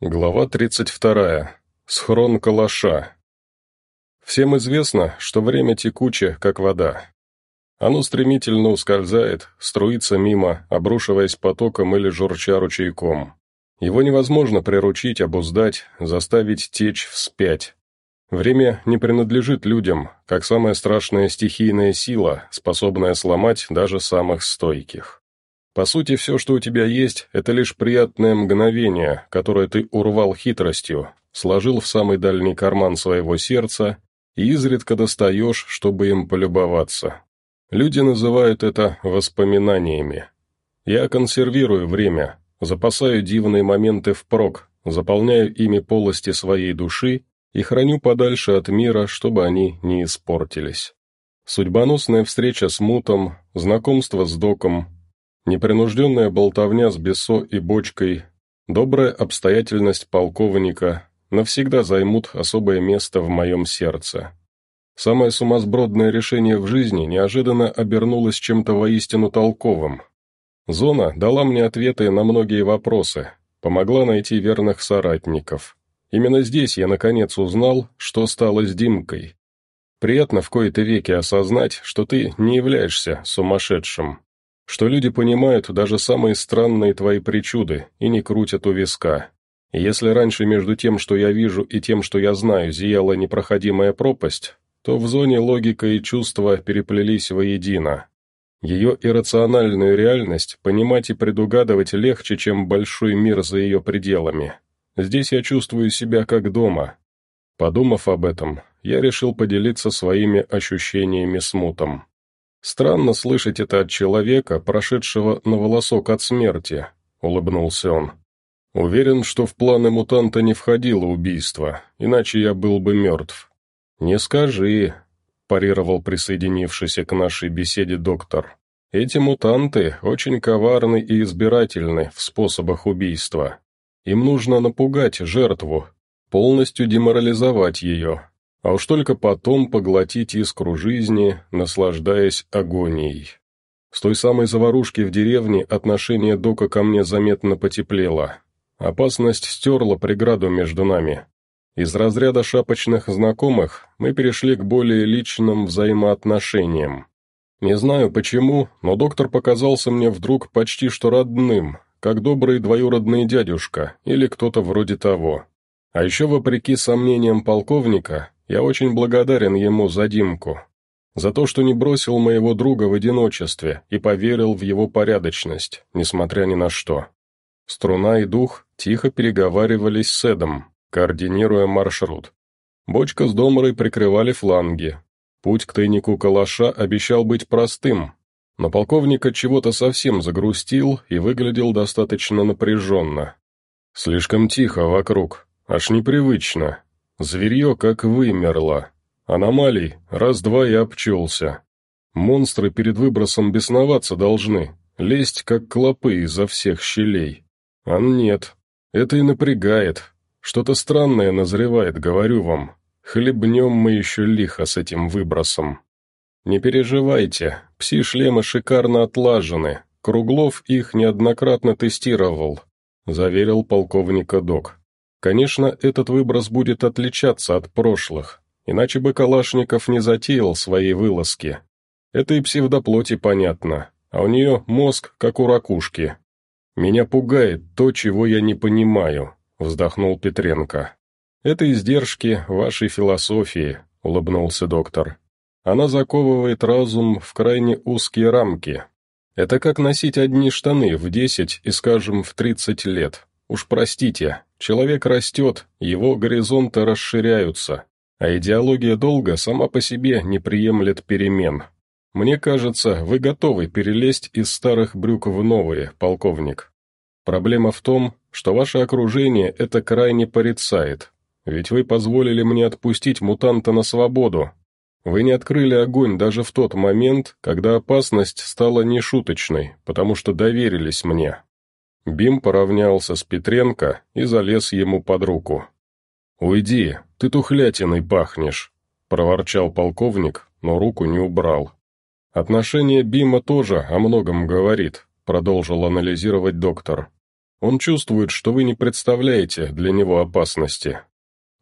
Глава 32. Схрон калаша. Всем известно, что время текуче, как вода. Оно стремительно ускользает, струится мимо, обрушиваясь потоком или журча ручейком. Его невозможно приручить, обуздать, заставить течь вспять. Время не принадлежит людям, как самая страшная стихийная сила, способная сломать даже самых стойких. По сути, все, что у тебя есть, это лишь приятное мгновение, которое ты урвал хитростью, сложил в самый дальний карман своего сердца и изредка достаешь, чтобы им полюбоваться. Люди называют это воспоминаниями. Я консервирую время, запасаю дивные моменты впрок, заполняю ими полости своей души и храню подальше от мира, чтобы они не испортились. Судьбоносная встреча с Мутом, знакомство с Доком, Непринужденная болтовня с Бесо и Бочкой, добрая обстоятельность полковника навсегда займут особое место в моем сердце. Самое сумасбродное решение в жизни неожиданно обернулось чем-то воистину толковым. Зона дала мне ответы на многие вопросы, помогла найти верных соратников. Именно здесь я наконец узнал, что стало с Димкой. Приятно в кои-то веки осознать, что ты не являешься сумасшедшим что люди понимают даже самые странные твои причуды и не крутят у виска. Если раньше между тем, что я вижу, и тем, что я знаю, зияла непроходимая пропасть, то в зоне логика и чувства переплелись воедино. Ее иррациональную реальность понимать и предугадывать легче, чем большой мир за ее пределами. Здесь я чувствую себя как дома. Подумав об этом, я решил поделиться своими ощущениями с мутом. «Странно слышать это от человека, прошедшего на волосок от смерти», — улыбнулся он. «Уверен, что в планы мутанта не входило убийство, иначе я был бы мертв». «Не скажи», — парировал присоединившийся к нашей беседе доктор. «Эти мутанты очень коварны и избирательны в способах убийства. Им нужно напугать жертву, полностью деморализовать ее, а уж только потом поглотить искру жизни, наслаждаясь агонией. С той самой заварушки в деревне отношение Дока ко мне заметно потеплело. Опасность стерла преграду между нами. Из разряда шапочных знакомых мы перешли к более личным взаимоотношениям. Не знаю почему, но доктор показался мне вдруг почти что родным, как добрый двоюродный дядюшка или кто-то вроде того. А еще, вопреки сомнениям полковника, я очень благодарен ему за Димку, за то, что не бросил моего друга в одиночестве и поверил в его порядочность, несмотря ни на что. Струна и дух тихо переговаривались с Эдом, координируя маршрут. Бочка с Доморой прикрывали фланги. Путь к тайнику калаша обещал быть простым, но полковник от чего-то совсем загрустил и выглядел достаточно напряженно. Слишком тихо вокруг, аж непривычно, Зверье как вымерло. Аномалий раз-два и обчелся. Монстры перед выбросом бесноваться должны, лезть как клопы изо всех щелей. А нет, это и напрягает. Что-то странное назревает, говорю вам. Хлебнем мы еще лихо с этим выбросом. Не переживайте, пси-шлемы шикарно отлажены. Круглов их неоднократно тестировал, заверил полковника док. Конечно, этот выброс будет отличаться от прошлых, иначе бы Калашников не затеял свои вылазки. Это и псевдоплоти понятно, а у нее мозг, как у ракушки. «Меня пугает то, чего я не понимаю», — вздохнул Петренко. «Это издержки вашей философии», — улыбнулся доктор. «Она заковывает разум в крайне узкие рамки. Это как носить одни штаны в десять и, скажем, в тридцать лет. Уж простите, человек растет, его горизонты расширяются, а идеология долга сама по себе не приемлет перемен. Мне кажется, вы готовы перелезть из старых брюк в новые, полковник. Проблема в том, что ваше окружение это крайне порицает, ведь вы позволили мне отпустить мутанта на свободу. Вы не открыли огонь даже в тот момент, когда опасность стала нешуточной, потому что доверились мне. Бим поравнялся с Петренко и залез ему под руку. «Уйди, ты тухлятиной пахнешь», — проворчал полковник, но руку не убрал. «Отношение Бима тоже о многом говорит», — продолжил анализировать доктор. Он чувствует, что вы не представляете для него опасности.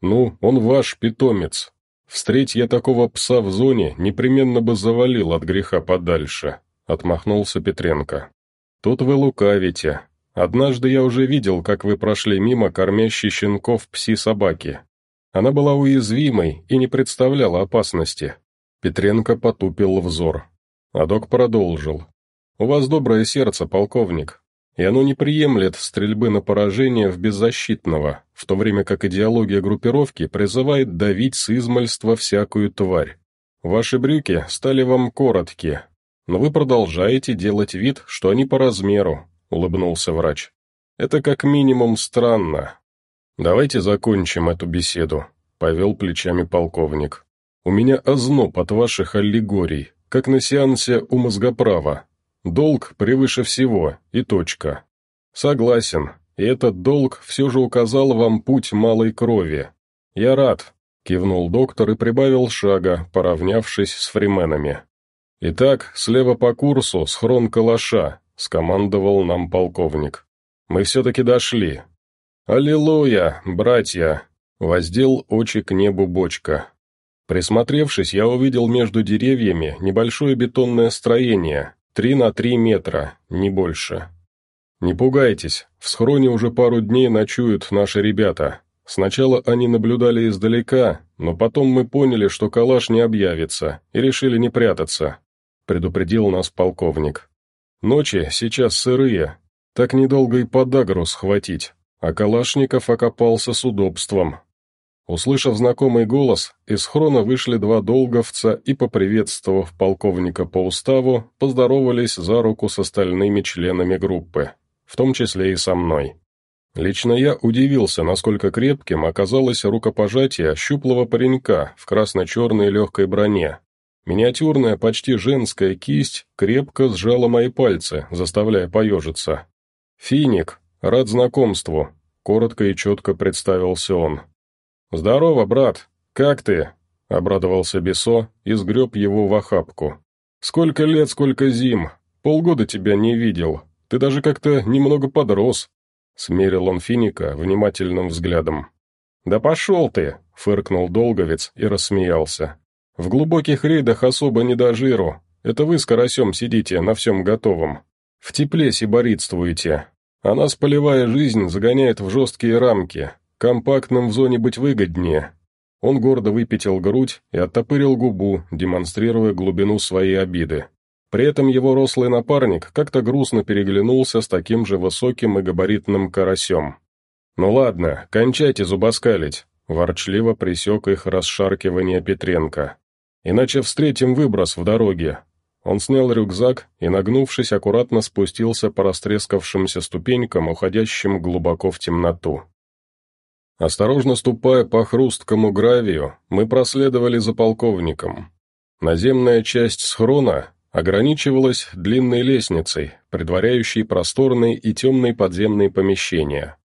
Ну, он ваш питомец. Встреть я такого пса в зоне, непременно бы завалил от греха подальше», — отмахнулся Петренко. «Тут вы лукавите. Однажды я уже видел, как вы прошли мимо кормящей щенков пси-собаки. Она была уязвимой и не представляла опасности». Петренко потупил взор. А док продолжил. «У вас доброе сердце, полковник и оно не приемлет стрельбы на поражение в беззащитного, в то время как идеология группировки призывает давить с измальства всякую тварь. Ваши брюки стали вам короткие, но вы продолжаете делать вид, что они по размеру», — улыбнулся врач. «Это как минимум странно. Давайте закончим эту беседу», — повел плечами полковник. «У меня озноб от ваших аллегорий, как на сеансе у мозгоправа. Долг превыше всего, и точка. Согласен, и этот долг все же указал вам путь малой крови. Я рад, кивнул доктор и прибавил шага, поравнявшись с фрименами. «Итак, слева по курсу, схрон калаша», — скомандовал нам полковник. «Мы все-таки дошли». «Аллилуйя, братья!» — воздел очи к небу бочка. Присмотревшись, я увидел между деревьями небольшое бетонное строение, Три на три метра, не больше. Не пугайтесь, в схроне уже пару дней ночуют наши ребята. Сначала они наблюдали издалека, но потом мы поняли, что калаш не объявится, и решили не прятаться», — предупредил нас полковник. «Ночи сейчас сырые, так недолго и подагру схватить, а Калашников окопался с удобством, Услышав знакомый голос, из хрона вышли два долговца и, поприветствовав полковника по уставу, поздоровались за руку с остальными членами группы, в том числе и со мной. Лично я удивился, насколько крепким оказалось рукопожатие щуплого паренька в красно-черной легкой броне. Миниатюрная, почти женская кисть крепко сжала мои пальцы, заставляя поежиться. «Финик, рад знакомству», — коротко и четко представился он. «Здорово, брат! Как ты?» — обрадовался Бесо и сгреб его в охапку. «Сколько лет, сколько зим! Полгода тебя не видел. Ты даже как-то немного подрос!» — смерил он Финика внимательным взглядом. «Да пошел ты!» — фыркнул Долговец и рассмеялся. «В глубоких рейдах особо не до жиру. Это вы с карасем сидите на всем готовом. В тепле сиборитствуете. А нас полевая жизнь загоняет в жесткие рамки, Компактным в зоне быть выгоднее. Он гордо выпятил грудь и оттопырил губу, демонстрируя глубину своей обиды. При этом его рослый напарник как-то грустно переглянулся с таким же высоким и габаритным карасем. «Ну ладно, кончайте зубоскалить», — ворчливо присек их расшаркивание Петренко. «Иначе встретим выброс в дороге». Он снял рюкзак и, нагнувшись, аккуратно спустился по растрескавшимся ступенькам, уходящим глубоко в темноту. Осторожно ступая по хрусткому гравию, мы проследовали за полковником. Наземная часть схрона ограничивалась длинной лестницей, предваряющей просторные и темные подземные помещения.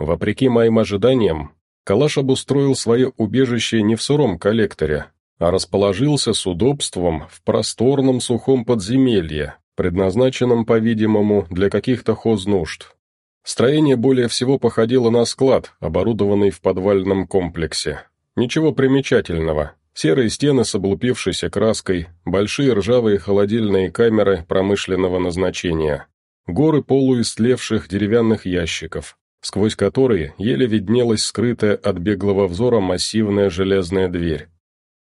Вопреки моим ожиданиям, Калаш обустроил свое убежище не в сыром коллекторе, а расположился с удобством в просторном сухом подземелье, предназначенном, по-видимому, для каких-то хознужд. Строение более всего походило на склад, оборудованный в подвальном комплексе. Ничего примечательного. Серые стены с облупившейся краской, большие ржавые холодильные камеры промышленного назначения, горы полуистлевших деревянных ящиков, сквозь которые еле виднелась скрытая от беглого взора массивная железная дверь.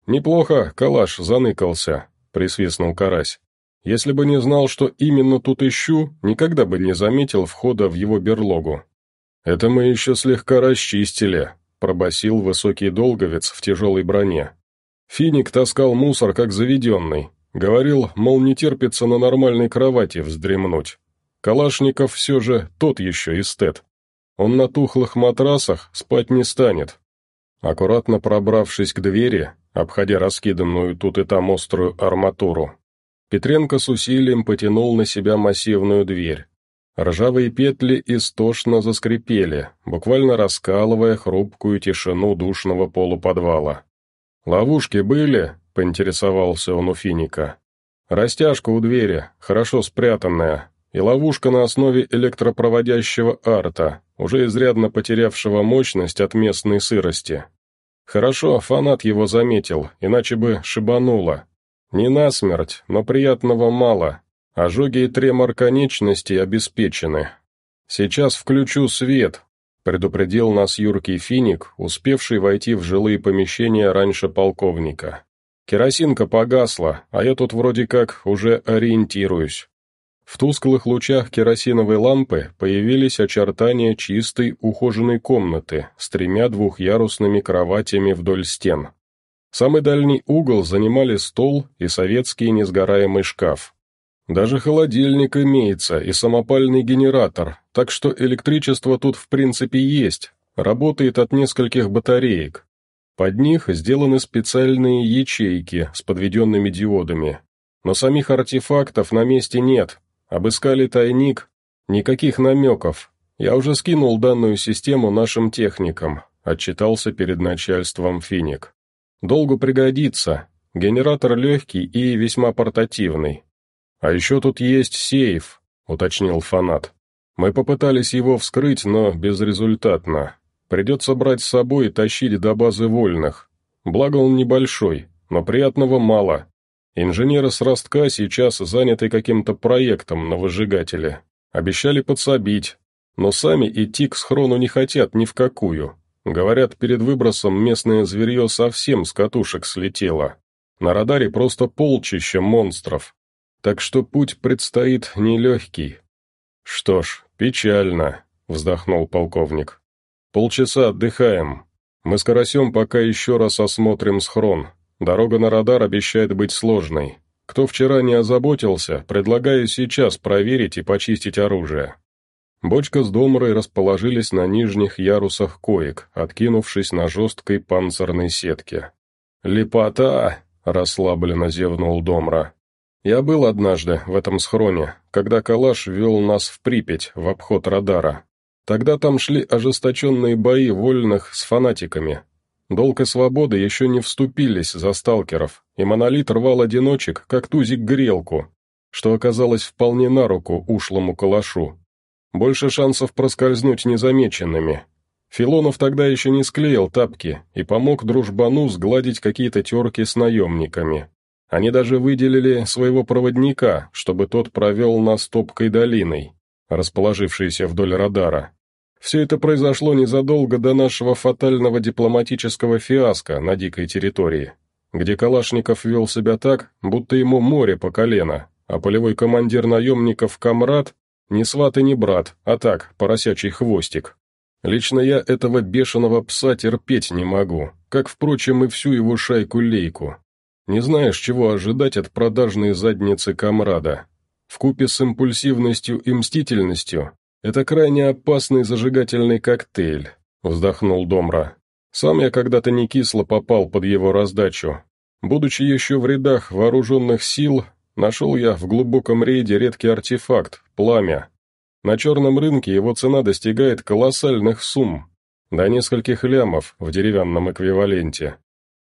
«Неплохо, калаш заныкался», — присвистнул карась. Если бы не знал, что именно тут ищу, никогда бы не заметил входа в его берлогу. «Это мы еще слегка расчистили», — пробасил высокий долговец в тяжелой броне. Финик таскал мусор, как заведенный. Говорил, мол, не терпится на нормальной кровати вздремнуть. Калашников все же тот еще эстет. Он на тухлых матрасах спать не станет. Аккуратно пробравшись к двери, обходя раскиданную тут и там острую арматуру, Петренко с усилием потянул на себя массивную дверь. Ржавые петли истошно заскрипели, буквально раскалывая хрупкую тишину душного полуподвала. «Ловушки были?» — поинтересовался он у Финика. «Растяжка у двери, хорошо спрятанная. и ловушка на основе электропроводящего арта, уже изрядно потерявшего мощность от местной сырости. Хорошо, фанат его заметил, иначе бы шибануло. Не насмерть, но приятного мало. Ожоги и тремор конечностей обеспечены. Сейчас включу свет, предупредил нас юркий финик, успевший войти в жилые помещения раньше полковника. Керосинка погасла, а я тут вроде как уже ориентируюсь. В тусклых лучах керосиновой лампы появились очертания чистой ухоженной комнаты с тремя двухъярусными кроватями вдоль стен. Самый дальний угол занимали стол и советский несгораемый шкаф. Даже холодильник имеется и самопальный генератор, так что электричество тут в принципе есть, работает от нескольких батареек. Под них сделаны специальные ячейки с подведенными диодами. Но самих артефактов на месте нет, Обыскали тайник. Никаких намеков. Я уже скинул данную систему нашим техникам, отчитался перед начальством Финик. Долго пригодится. Генератор легкий и весьма портативный. А еще тут есть сейф, уточнил фанат. Мы попытались его вскрыть, но безрезультатно. Придется брать с собой и тащить до базы вольных. Благо он небольшой, но приятного мало. Инженеры с ростка сейчас заняты каким-то проектом на выжигателе. Обещали подсобить, но сами идти к схрону не хотят ни в какую. Говорят, перед выбросом местное зверье совсем с катушек слетело. На радаре просто полчища монстров. Так что путь предстоит нелегкий. «Что ж, печально», — вздохнул полковник. «Полчаса отдыхаем. Мы с Карасем пока еще раз осмотрим схрон, Дорога на радар обещает быть сложной. Кто вчера не озаботился, предлагаю сейчас проверить и почистить оружие». Бочка с Домрой расположились на нижних ярусах коек, откинувшись на жесткой панцирной сетке. «Лепота!» — расслабленно зевнул Домра. «Я был однажды в этом схроне, когда Калаш вел нас в Припять, в обход радара. Тогда там шли ожесточенные бои вольных с фанатиками, Долг и свобода еще не вступились за сталкеров, и монолит рвал одиночек, как тузик грелку, что оказалось вполне на руку ушлому калашу. Больше шансов проскользнуть незамеченными. Филонов тогда еще не склеил тапки и помог дружбану сгладить какие-то терки с наемниками. Они даже выделили своего проводника, чтобы тот провел нас топкой долиной, расположившейся вдоль радара. Все это произошло незадолго до нашего фатального дипломатического фиаско на дикой территории, где Калашников вел себя так, будто ему море по колено, а полевой командир наемников Камрад не сват и не брат, а так, поросячий хвостик. Лично я этого бешеного пса терпеть не могу, как, впрочем, и всю его шайку-лейку. Не знаешь, чего ожидать от продажной задницы Камрада. Вкупе с импульсивностью и мстительностью «Это крайне опасный зажигательный коктейль», — вздохнул Домра. «Сам я когда-то не кисло попал под его раздачу. Будучи еще в рядах вооруженных сил, нашел я в глубоком рейде редкий артефакт — пламя. На черном рынке его цена достигает колоссальных сумм, до нескольких лямов в деревянном эквиваленте.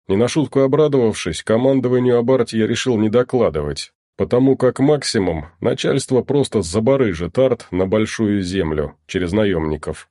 Не на шутку обрадовавшись, командованию Абарти я решил не докладывать потому как максимум начальство просто забарыжит арт на большую землю через наемников.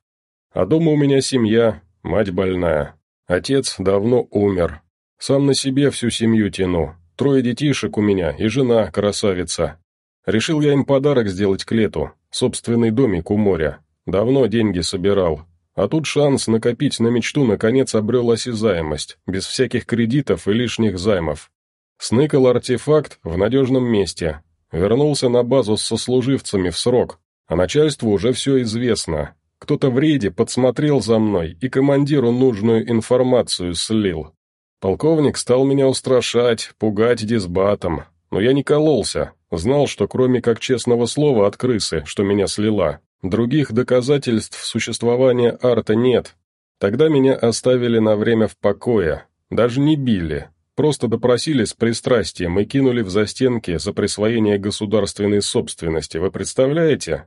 А дома у меня семья, мать больная. Отец давно умер. Сам на себе всю семью тяну. Трое детишек у меня и жена красавица. Решил я им подарок сделать к лету, собственный домик у моря. Давно деньги собирал. А тут шанс накопить на мечту наконец обрел осязаемость, без всяких кредитов и лишних займов. Сныкал артефакт в надежном месте. Вернулся на базу с сослуживцами в срок, а начальству уже все известно. Кто-то в рейде подсмотрел за мной и командиру нужную информацию слил. Полковник стал меня устрашать, пугать дисбатом, но я не кололся, знал, что кроме как честного слова от крысы, что меня слила, других доказательств существования арта нет. Тогда меня оставили на время в покое, даже не били, Просто допросили с пристрастием и кинули в застенки за присвоение государственной собственности, вы представляете?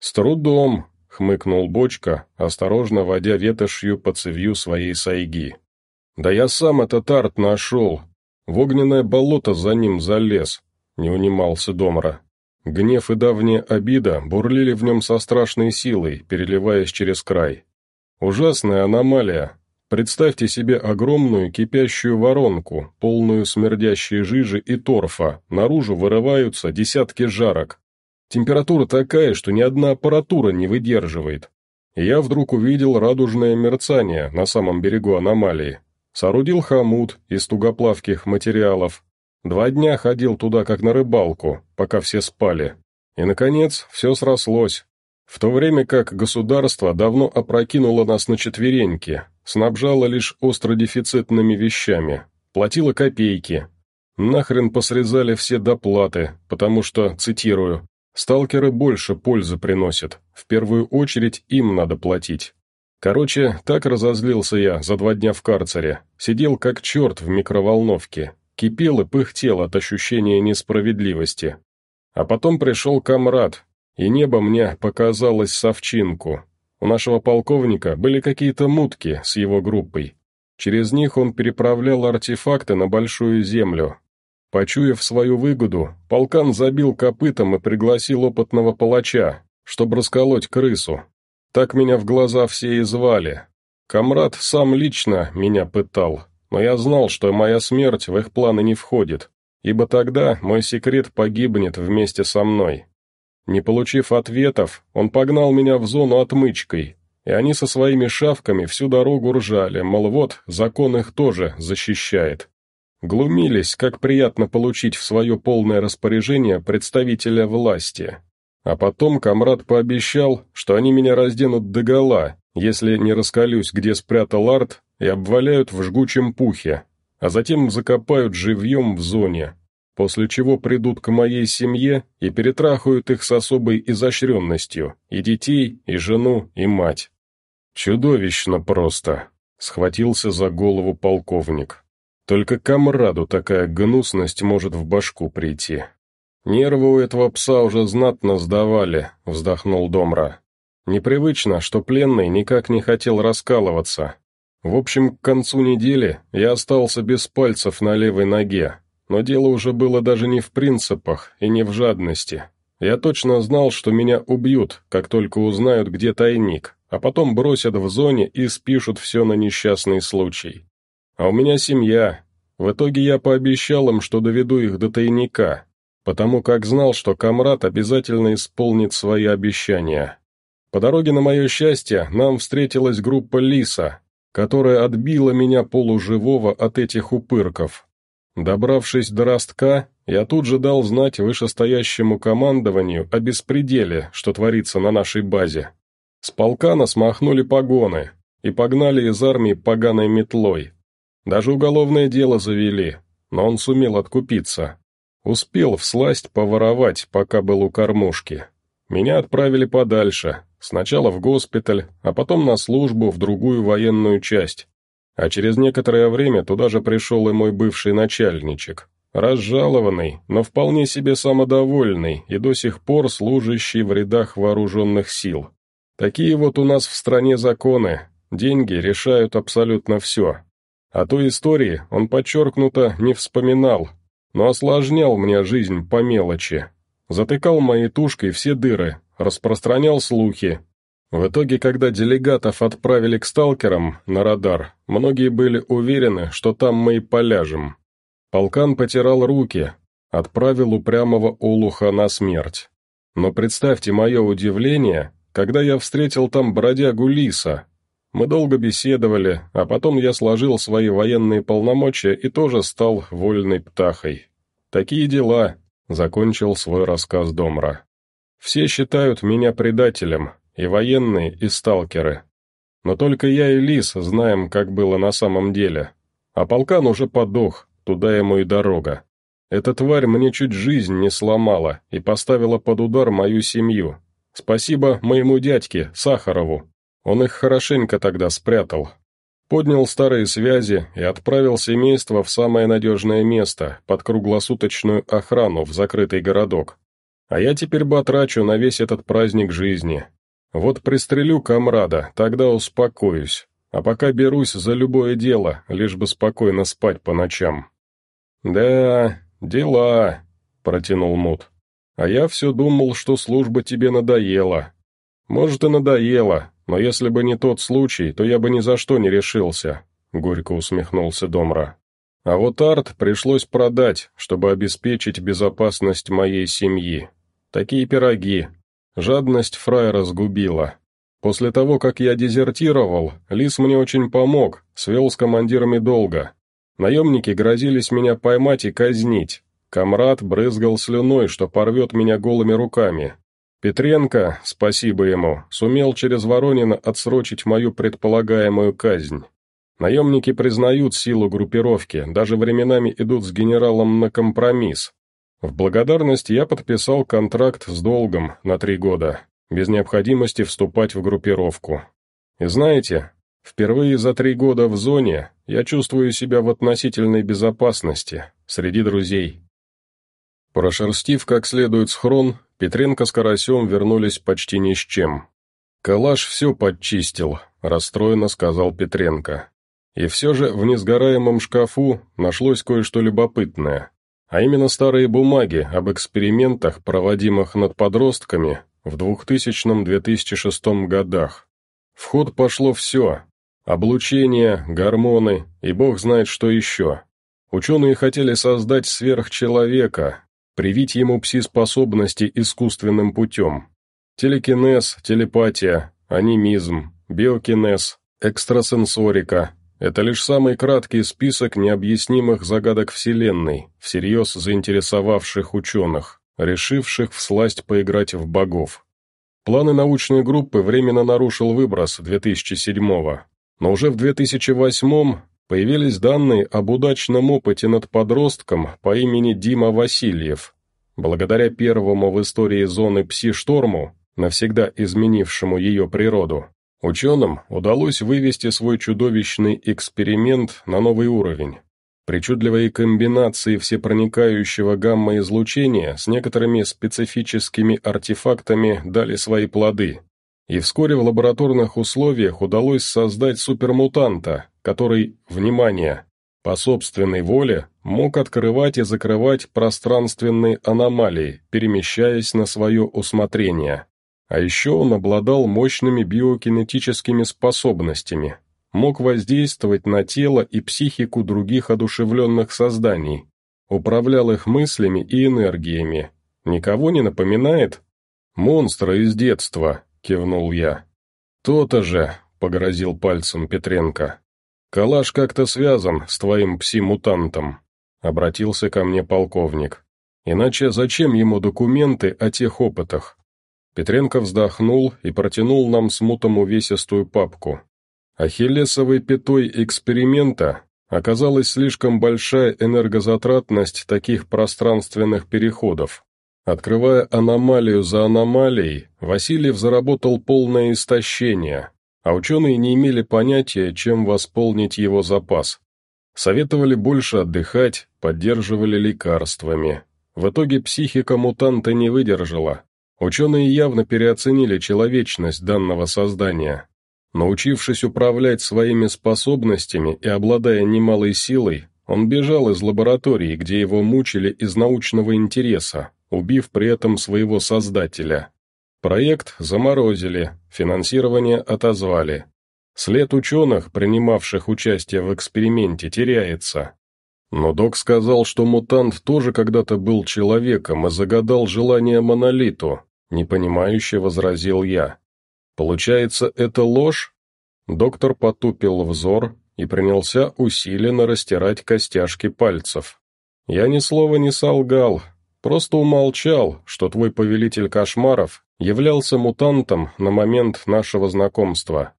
С трудом, хмыкнул Бочка, осторожно водя ветошью по цевью своей сайги. Да я сам этот арт нашел. В огненное болото за ним залез, не унимался Домра. Гнев и давняя обида бурлили в нем со страшной силой, переливаясь через край. Ужасная аномалия. Представьте себе огромную кипящую воронку, полную смердящей жижи и торфа, наружу вырываются десятки жарок. Температура такая, что ни одна аппаратура не выдерживает. Я вдруг увидел радужное мерцание на самом берегу аномалии. Соорудил хомут из тугоплавких материалов. Два дня ходил туда как на рыбалку, пока все спали. И, наконец, все срослось. В то время как государство давно опрокинуло нас на четвереньки, снабжало лишь остродефицитными вещами, платило копейки. Нахрен посрезали все доплаты, потому что, цитирую, «сталкеры больше пользы приносят, в первую очередь им надо платить». Короче, так разозлился я за два дня в карцере, сидел как черт в микроволновке, кипел и пыхтел от ощущения несправедливости. А потом пришел комрад, и небо мне показалось совчинку. У нашего полковника были какие-то мутки с его группой. Через них он переправлял артефакты на Большую Землю. Почуяв свою выгоду, полкан забил копытом и пригласил опытного палача, чтобы расколоть крысу. Так меня в глаза все и звали. Комрад сам лично меня пытал, но я знал, что моя смерть в их планы не входит, ибо тогда мой секрет погибнет вместе со мной. Не получив ответов, он погнал меня в зону отмычкой, и они со своими шавками всю дорогу ржали, мол, вот, закон их тоже защищает. Глумились, как приятно получить в свое полное распоряжение представителя власти. А потом комрад пообещал, что они меня разденут догола, если не раскалюсь, где спрятал арт, и обваляют в жгучем пухе, а затем закопают живьем в зоне, после чего придут к моей семье и перетрахают их с особой изощренностью, и детей, и жену, и мать. Чудовищно просто, схватился за голову полковник. Только комраду такая гнусность может в башку прийти. Нервы у этого пса уже знатно сдавали, вздохнул Домра. Непривычно, что пленный никак не хотел раскалываться. В общем, к концу недели я остался без пальцев на левой ноге, но дело уже было даже не в принципах и не в жадности. Я точно знал, что меня убьют, как только узнают, где тайник, а потом бросят в зоне и спишут все на несчастный случай. А у меня семья. В итоге я пообещал им, что доведу их до тайника, потому как знал, что комрад обязательно исполнит свои обещания. По дороге на мое счастье нам встретилась группа Лиса, которая отбила меня полуживого от этих упырков, Добравшись до ростка, я тут же дал знать вышестоящему командованию о беспределе, что творится на нашей базе. С полкана смахнули погоны и погнали из армии поганой метлой. Даже уголовное дело завели, но он сумел откупиться. Успел всласть поворовать, пока был у кормушки. Меня отправили подальше, сначала в госпиталь, а потом на службу в другую военную часть, а через некоторое время туда же пришел и мой бывший начальничек. Разжалованный, но вполне себе самодовольный и до сих пор служащий в рядах вооруженных сил. Такие вот у нас в стране законы, деньги решают абсолютно все. А той истории он подчеркнуто не вспоминал, но осложнял мне жизнь по мелочи. Затыкал моей тушкой все дыры, распространял слухи, в итоге, когда делегатов отправили к сталкерам на радар, многие были уверены, что там мы и поляжем. Полкан потирал руки, отправил упрямого Олуха на смерть. Но представьте мое удивление, когда я встретил там бродягу Лиса. Мы долго беседовали, а потом я сложил свои военные полномочия и тоже стал вольной птахой. Такие дела, — закончил свой рассказ Домра. Все считают меня предателем, и военные, и сталкеры. Но только я и Лис знаем, как было на самом деле. А полкан уже подох, туда ему и дорога. Эта тварь мне чуть жизнь не сломала и поставила под удар мою семью. Спасибо моему дядьке, Сахарову. Он их хорошенько тогда спрятал. Поднял старые связи и отправил семейство в самое надежное место, под круглосуточную охрану в закрытый городок. А я теперь батрачу на весь этот праздник жизни, вот пристрелю комрада, тогда успокоюсь, а пока берусь за любое дело, лишь бы спокойно спать по ночам». «Да, дела», — протянул Мут. А я все думал, что служба тебе надоела. Может, и надоела, но если бы не тот случай, то я бы ни за что не решился», — горько усмехнулся Домра. «А вот арт пришлось продать, чтобы обеспечить безопасность моей семьи. Такие пироги. Жадность фраера сгубила. После того, как я дезертировал, Лис мне очень помог, свел с командирами долго. Наемники грозились меня поймать и казнить, Комрад брызгал слюной, что порвет меня голыми руками. Петренко, спасибо ему, сумел через Воронина отсрочить мою предполагаемую казнь. Наемники признают силу группировки, даже временами идут с генералом на компромисс. В благодарность я подписал контракт с долгом на три года, без необходимости вступать в группировку. И знаете, впервые за три года в зоне я чувствую себя в относительной безопасности, среди друзей. Прошерстив как следует схрон, Петренко с Карасем вернулись почти ни с чем. «Калаш все подчистил», — расстроенно сказал Петренко. И все же в несгораемом шкафу нашлось кое-что любопытное, а именно старые бумаги об экспериментах, проводимых над подростками в 2000-2006 годах. В ход пошло все – облучение, гормоны и бог знает что еще. Ученые хотели создать сверхчеловека, привить ему пси-способности искусственным путем. Телекинез, телепатия, анимизм, биокинез, экстрасенсорика – это лишь самый краткий список необъяснимых загадок Вселенной, всерьез заинтересовавших ученых, решивших всласть поиграть в богов. Планы научной группы временно нарушил выброс 2007-го, но уже в 2008-м Появились данные об удачном опыте над подростком по имени Дима Васильев. Благодаря первому в истории зоны Пси-шторму, навсегда изменившему ее природу, ученым удалось вывести свой чудовищный эксперимент на новый уровень. Причудливые комбинации всепроникающего гамма-излучения с некоторыми специфическими артефактами дали свои плоды, и вскоре в лабораторных условиях удалось создать супермутанта, который, внимание, по собственной воле мог открывать и закрывать пространственные аномалии, перемещаясь на свое усмотрение. А еще он обладал мощными биокинетическими способностями, мог воздействовать на тело и психику других одушевленных созданий, управлял их мыслями и энергиями. Никого не напоминает? Монстра из детства, — кивнул я. «То-то же», — погрозил пальцем Петренко. «Калаш как-то связан с твоим пси-мутантом», — обратился ко мне полковник. «Иначе зачем ему документы о тех опытах?» Петренко вздохнул и протянул нам смутом увесистую папку. Ахиллесовой пятой эксперимента оказалась слишком большая энергозатратность таких пространственных переходов. Открывая аномалию за аномалией, Васильев заработал полное истощение, а ученые не имели понятия, чем восполнить его запас. Советовали больше отдыхать, поддерживали лекарствами. В итоге психика мутанта не выдержала. Ученые явно переоценили человечность данного создания. Научившись управлять своими способностями и обладая немалой силой, он бежал из лаборатории, где его мучили из научного интереса, убив при этом своего создателя. Проект заморозили, финансирование отозвали. След ученых, принимавших участие в эксперименте, теряется. Но док сказал, что мутант тоже когда-то был человеком и загадал желание монолиту, непонимающе возразил я. Получается, это ложь? Доктор потупил взор и принялся усиленно растирать костяшки пальцев. Я ни слова не солгал, Просто умолчал, что твой повелитель кошмаров являлся мутантом на момент нашего знакомства.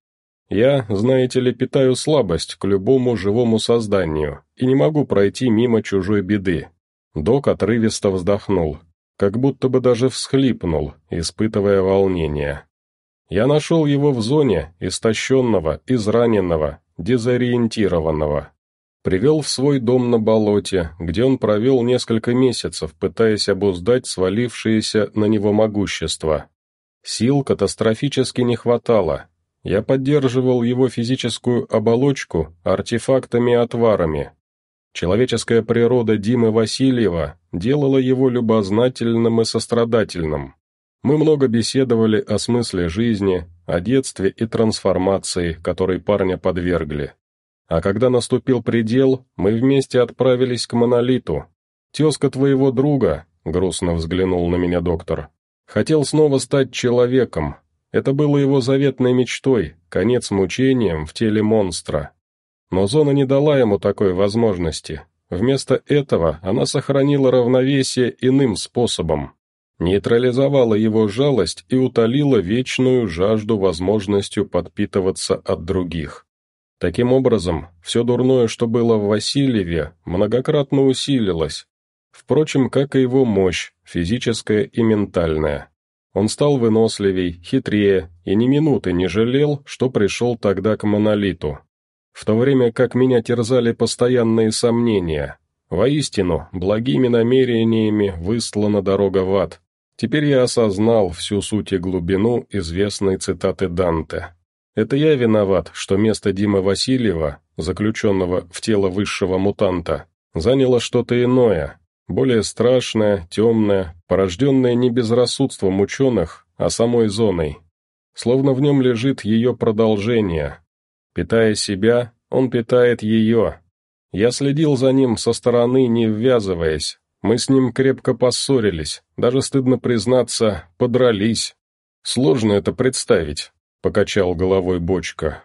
Я, знаете ли, питаю слабость к любому живому созданию и не могу пройти мимо чужой беды». Док отрывисто вздохнул, как будто бы даже всхлипнул, испытывая волнение. «Я нашел его в зоне, истощенного, израненного, дезориентированного. Привел в свой дом на болоте, где он провел несколько месяцев, пытаясь обуздать свалившееся на него могущество. Сил катастрофически не хватало. Я поддерживал его физическую оболочку артефактами и отварами. Человеческая природа Димы Васильева делала его любознательным и сострадательным. Мы много беседовали о смысле жизни, о детстве и трансформации, которой парня подвергли. А когда наступил предел, мы вместе отправились к Монолиту. Тезка твоего друга, грустно взглянул на меня доктор, хотел снова стать человеком. Это было его заветной мечтой, конец мучениям в теле монстра. Но зона не дала ему такой возможности. Вместо этого она сохранила равновесие иным способом. Нейтрализовала его жалость и утолила вечную жажду возможностью подпитываться от других. Таким образом, все дурное, что было в Васильеве, многократно усилилось. Впрочем, как и его мощь, физическая и ментальная. Он стал выносливей, хитрее и ни минуты не жалел, что пришел тогда к монолиту в то время как меня терзали постоянные сомнения. Воистину, благими намерениями выслана дорога в ад. Теперь я осознал всю суть и глубину известной цитаты Данте. Это я виноват, что место Димы Васильева, заключенного в тело высшего мутанта, заняло что-то иное, более страшное, темное, порожденное не безрассудством ученых, а самой зоной. Словно в нем лежит ее продолжение, Питая себя, он питает ее. Я следил за ним со стороны, не ввязываясь. Мы с ним крепко поссорились, даже стыдно признаться, подрались. Сложно это представить, — покачал головой бочка.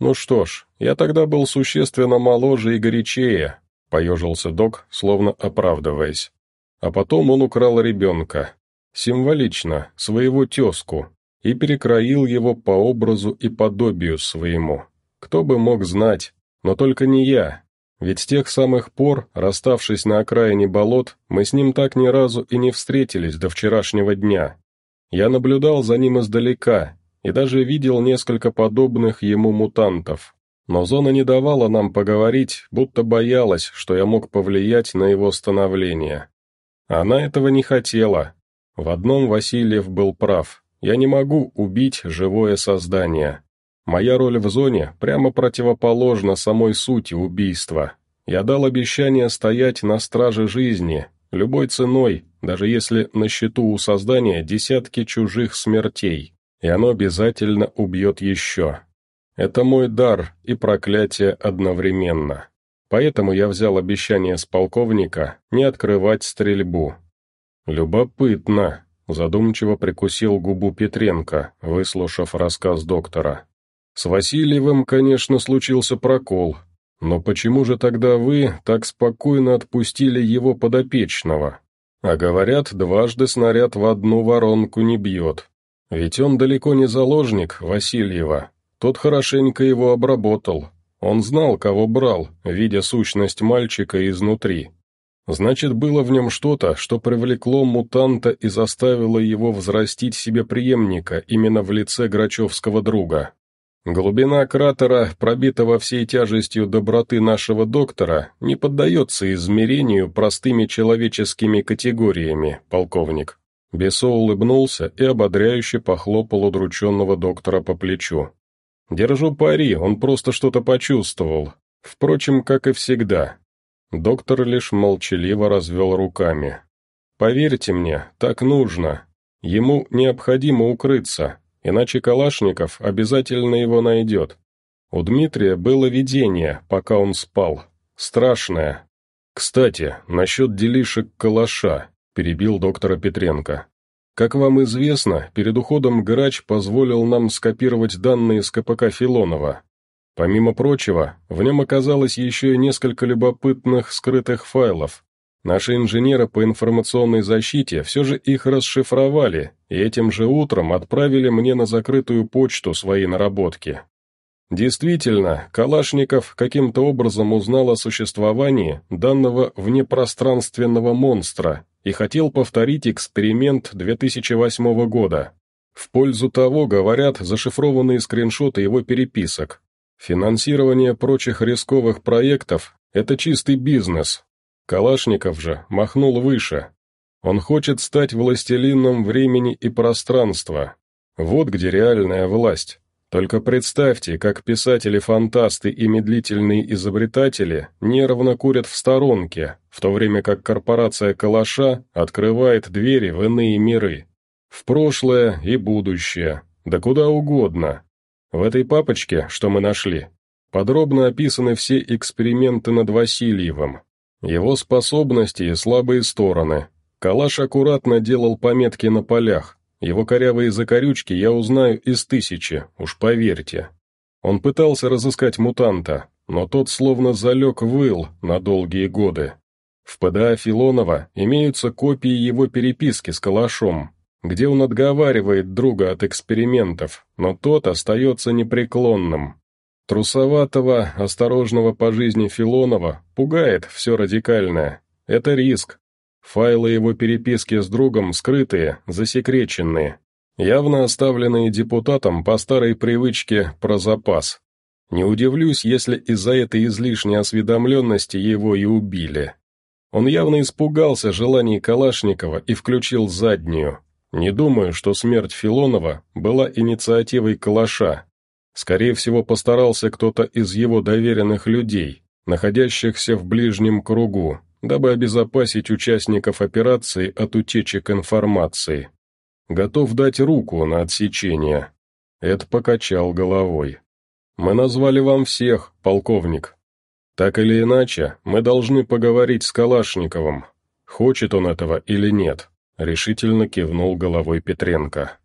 Ну что ж, я тогда был существенно моложе и горячее, — поежился док, словно оправдываясь. А потом он украл ребенка. Символично, своего тезку, и перекроил его по образу и подобию своему. Кто бы мог знать, но только не я. Ведь с тех самых пор, расставшись на окраине болот, мы с ним так ни разу и не встретились до вчерашнего дня. Я наблюдал за ним издалека и даже видел несколько подобных ему мутантов. Но зона не давала нам поговорить, будто боялась, что я мог повлиять на его становление. Она этого не хотела. В одном Васильев был прав. Я не могу убить живое создание. Моя роль в зоне прямо противоположна самой сути убийства. Я дал обещание стоять на страже жизни, любой ценой, даже если на счету у создания десятки чужих смертей, и оно обязательно убьет еще. Это мой дар и проклятие одновременно. Поэтому я взял обещание с полковника не открывать стрельбу. «Любопытно», — задумчиво прикусил губу Петренко, выслушав рассказ доктора. С Васильевым, конечно, случился прокол, но почему же тогда вы так спокойно отпустили его подопечного? А говорят, дважды снаряд в одну воронку не бьет. Ведь он далеко не заложник Васильева. Тот хорошенько его обработал. Он знал, кого брал, видя сущность мальчика изнутри. Значит, было в нем что-то, что привлекло мутанта и заставило его взрастить себе преемника именно в лице Грачевского друга. Глубина кратера, пробитого всей тяжестью доброты нашего доктора, не поддается измерению простыми человеческими категориями, полковник. Бесо улыбнулся и ободряюще похлопал удрученного доктора по плечу. «Держу пари, он просто что-то почувствовал. Впрочем, как и всегда». Доктор лишь молчаливо развел руками. «Поверьте мне, так нужно. Ему необходимо укрыться, иначе Калашников обязательно его найдет. У Дмитрия было видение, пока он спал. Страшное. «Кстати, насчет делишек калаша», — перебил доктора Петренко. «Как вам известно, перед уходом Грач позволил нам скопировать данные с КПК Филонова. Помимо прочего, в нем оказалось еще и несколько любопытных скрытых файлов, Наши инженеры по информационной защите все же их расшифровали и этим же утром отправили мне на закрытую почту свои наработки. Действительно, Калашников каким-то образом узнал о существовании данного внепространственного монстра и хотел повторить эксперимент 2008 года. В пользу того говорят зашифрованные скриншоты его переписок. Финансирование прочих рисковых проектов – это чистый бизнес, Калашников же махнул выше. Он хочет стать властелином времени и пространства. Вот где реальная власть. Только представьте, как писатели-фантасты и медлительные изобретатели нервно курят в сторонке, в то время как корпорация «Калаша» открывает двери в иные миры. В прошлое и будущее, да куда угодно. В этой папочке, что мы нашли, подробно описаны все эксперименты над Васильевым, его способности и слабые стороны. Калаш аккуратно делал пометки на полях, его корявые закорючки я узнаю из тысячи, уж поверьте. Он пытался разыскать мутанта, но тот словно залег выл на долгие годы. В ПДА Филонова имеются копии его переписки с Калашом, где он отговаривает друга от экспериментов, но тот остается непреклонным. Трусоватого, осторожного по жизни Филонова пугает все радикальное. Это риск. Файлы его переписки с другом скрытые, засекреченные, явно оставленные депутатом по старой привычке про запас. Не удивлюсь, если из-за этой излишней осведомленности его и убили. Он явно испугался желаний Калашникова и включил заднюю. Не думаю, что смерть Филонова была инициативой Калаша. Скорее всего, постарался кто-то из его доверенных людей, находящихся в ближнем кругу, дабы обезопасить участников операции от утечек информации. Готов дать руку на отсечение. Эд покачал головой. «Мы назвали вам всех, полковник. Так или иначе, мы должны поговорить с Калашниковым. Хочет он этого или нет?» решительно кивнул головой Петренко.